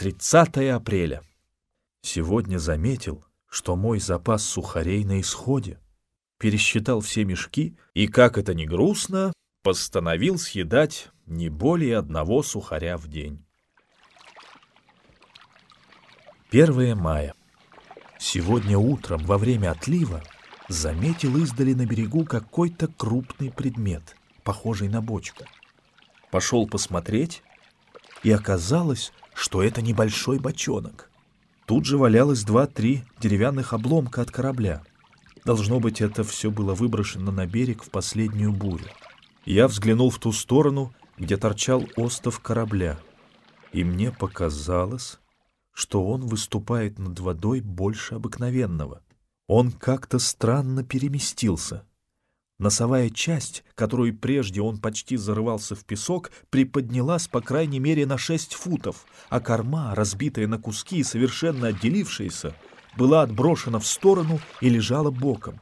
30 апреля. Сегодня заметил, что мой запас сухарей на исходе. Пересчитал все мешки и, как это ни грустно, постановил съедать не более одного сухаря в день. 1 мая. Сегодня утром во время отлива заметил издали на берегу какой-то крупный предмет, похожий на бочку. Пошел посмотреть, и оказалось, что это небольшой бочонок. Тут же валялось два-три деревянных обломка от корабля. Должно быть, это все было выброшено на берег в последнюю бурю. Я взглянул в ту сторону, где торчал остов корабля, и мне показалось, что он выступает над водой больше обыкновенного. Он как-то странно переместился — Носовая часть, которую прежде он почти зарывался в песок, приподнялась по крайней мере на шесть футов, а корма, разбитая на куски и совершенно отделившаяся, была отброшена в сторону и лежала боком.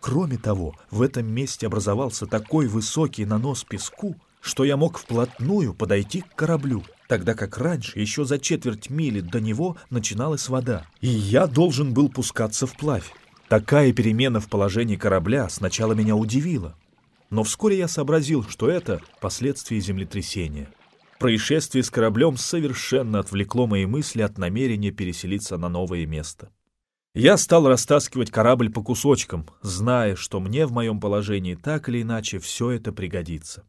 Кроме того, в этом месте образовался такой высокий нанос песку, что я мог вплотную подойти к кораблю, тогда как раньше, еще за четверть мили до него, начиналась вода, и я должен был пускаться вплавь. Такая перемена в положении корабля сначала меня удивила, но вскоре я сообразил, что это последствия землетрясения. Происшествие с кораблем совершенно отвлекло мои мысли от намерения переселиться на новое место. Я стал растаскивать корабль по кусочкам, зная, что мне в моем положении так или иначе все это пригодится.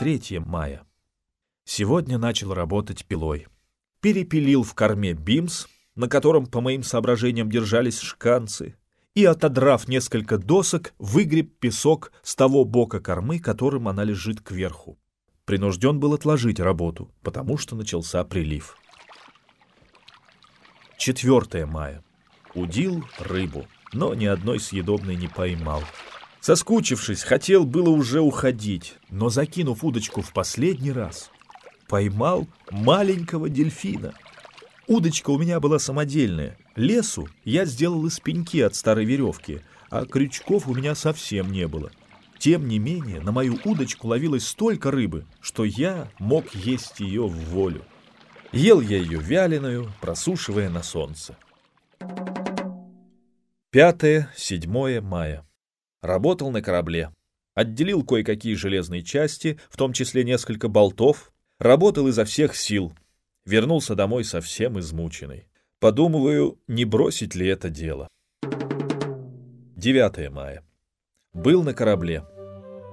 3 мая. Сегодня начал работать пилой. Перепилил в корме бимс, на котором, по моим соображениям, держались шканцы, и, отодрав несколько досок, выгреб песок с того бока кормы, которым она лежит кверху. Принужден был отложить работу, потому что начался прилив. 4 мая. Удил рыбу, но ни одной съедобной не поймал. Соскучившись, хотел было уже уходить, но, закинув удочку в последний раз, поймал маленького дельфина — Удочка у меня была самодельная. Лесу я сделал из пеньки от старой веревки, а крючков у меня совсем не было. Тем не менее, на мою удочку ловилось столько рыбы, что я мог есть ее в волю. Ел я ее вяленую, просушивая на солнце. 5-7 мая. Работал на корабле. Отделил кое-какие железные части, в том числе несколько болтов. Работал изо всех сил, Вернулся домой совсем измученный. Подумываю, не бросить ли это дело. 9 мая. Был на корабле.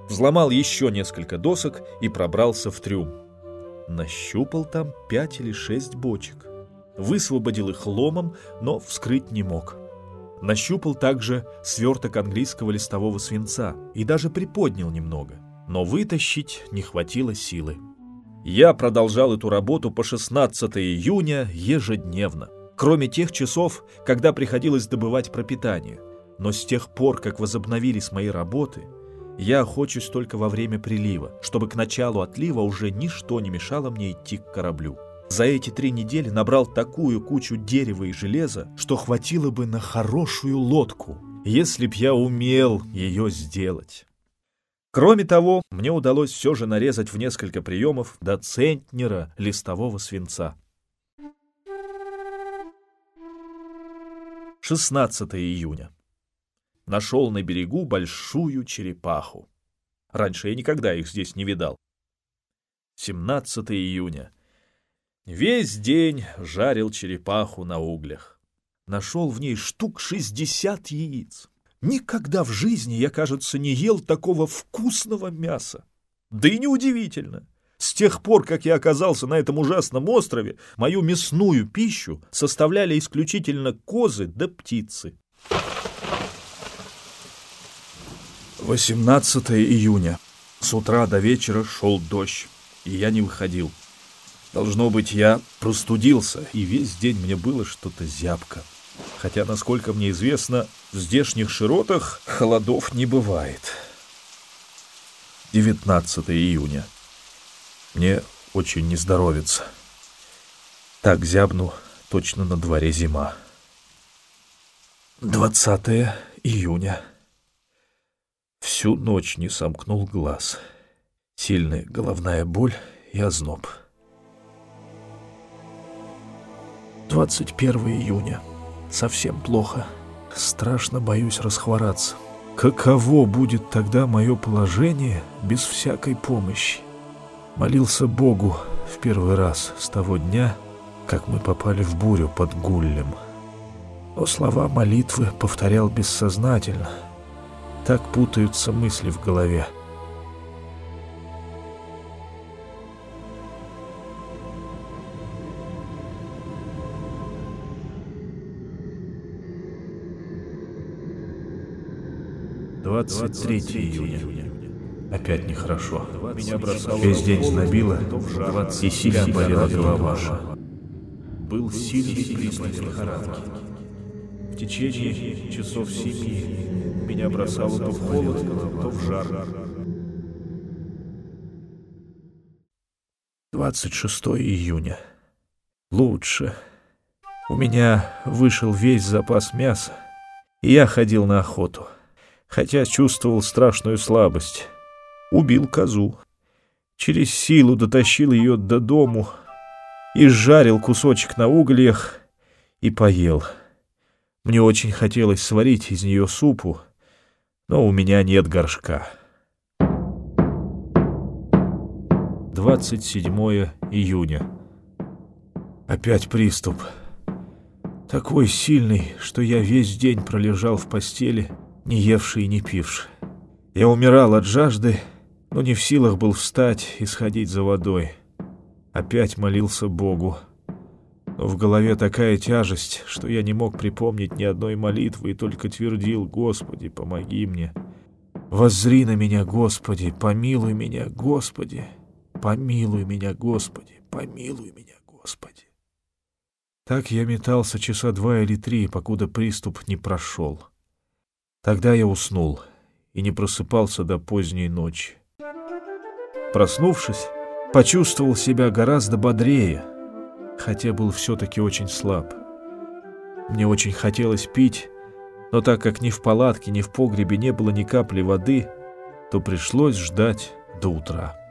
Взломал еще несколько досок и пробрался в трюм. Нащупал там пять или шесть бочек. Высвободил их ломом, но вскрыть не мог. Нащупал также сверток английского листового свинца и даже приподнял немного, но вытащить не хватило силы. Я продолжал эту работу по 16 июня ежедневно, кроме тех часов, когда приходилось добывать пропитание. Но с тех пор, как возобновились мои работы, я охочусь только во время прилива, чтобы к началу отлива уже ничто не мешало мне идти к кораблю. За эти три недели набрал такую кучу дерева и железа, что хватило бы на хорошую лодку, если б я умел ее сделать. Кроме того, мне удалось все же нарезать в несколько приемов до центнера листового свинца. 16 июня. Нашел на берегу большую черепаху. Раньше я никогда их здесь не видал. 17 июня. Весь день жарил черепаху на углях. Нашел в ней штук 60 яиц. Никогда в жизни я, кажется, не ел такого вкусного мяса. Да и неудивительно. С тех пор, как я оказался на этом ужасном острове, мою мясную пищу составляли исключительно козы да птицы. 18 июня. С утра до вечера шел дождь, и я не выходил. Должно быть, я простудился, и весь день мне было что-то зябко хотя, насколько мне известно, в здешних широтах холодов не бывает. 19 июня. Мне очень не здоровится. Так зябну, точно на дворе зима. 20 июня. Всю ночь не сомкнул глаз. Сильная головная боль и озноб. 21 июня. Совсем плохо. Страшно боюсь расхвораться. Каково будет тогда мое положение без всякой помощи? Молился Богу в первый раз с того дня, как мы попали в бурю под Гуллем. Но слова молитвы повторял бессознательно. Так путаются мысли в голове. Двадцать третье июня. Опять нехорошо. Меня бросало Весь день знобило, и сильно болела голова. Был сильный приступ лихорадки. В течение часов семи меня бросало то в холод, то в жар. 26 июня. Лучше. У меня вышел весь запас мяса, и я ходил на охоту, хотя чувствовал страшную слабость. Убил козу. Через силу дотащил ее до дому и жарил кусочек на углях и поел. Мне очень хотелось сварить из нее супу, но у меня нет горшка. 27 июня. Опять приступ. Такой сильный, что я весь день пролежал в постели, не евший и не пивший. Я умирал от жажды, но не в силах был встать и сходить за водой. Опять молился Богу. Но в голове такая тяжесть, что я не мог припомнить ни одной молитвы и только твердил «Господи, помоги мне». «Воззри на меня, Господи, помилуй меня, Господи, помилуй меня, Господи, помилуй меня, Господи». Так я метался часа два или три, покуда приступ не прошел. Тогда я уснул и не просыпался до поздней ночи. Проснувшись, почувствовал себя гораздо бодрее, хотя был все-таки очень слаб. Мне очень хотелось пить, но так как ни в палатке, ни в погребе не было ни капли воды, то пришлось ждать до утра.